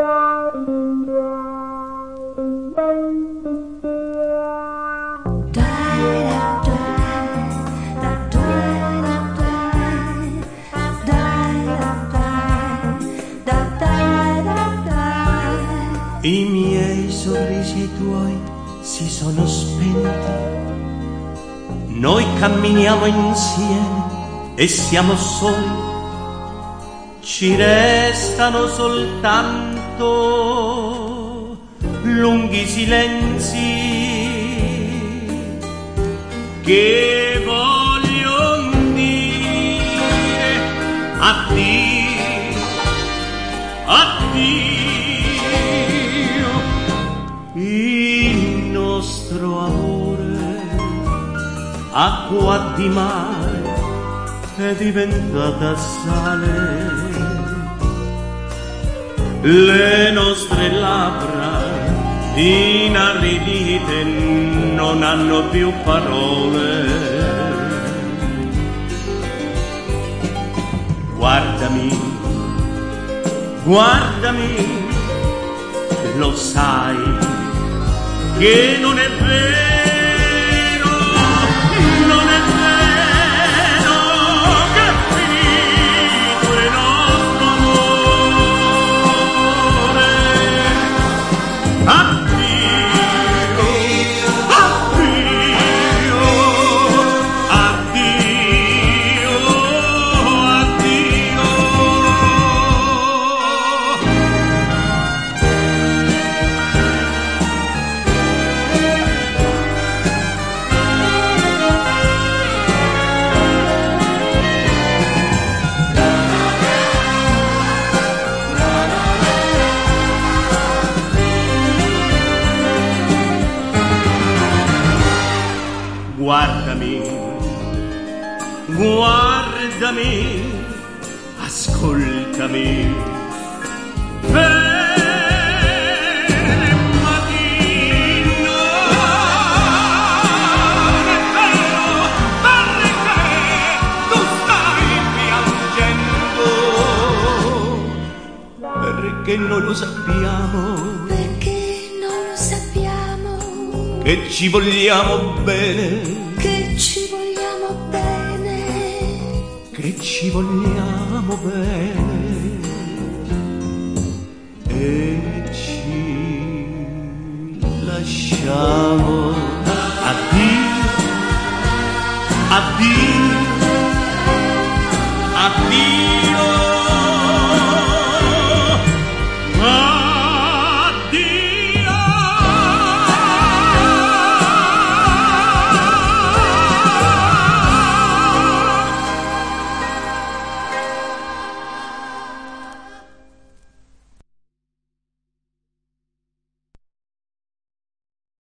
I miei sorrisi tuoi si sono spenti. Noi camminiamo insieme e siamo soli. Ci restano soltanto lunghi silenzi che vogliono dire addio, addio. Il nostro amore, acqua di mare, è diventata sale. Le nostre labbra inaridite non hanno più parole. Guardami, guardami, lo sai che non è vero, Guardami, guardami, ascoltami. Fermati, non è vero, che ci vogliamo bene. che ci vogliamo bene. che ci vogliamo bene. E ci lasciamo. Addio. Addio. Addio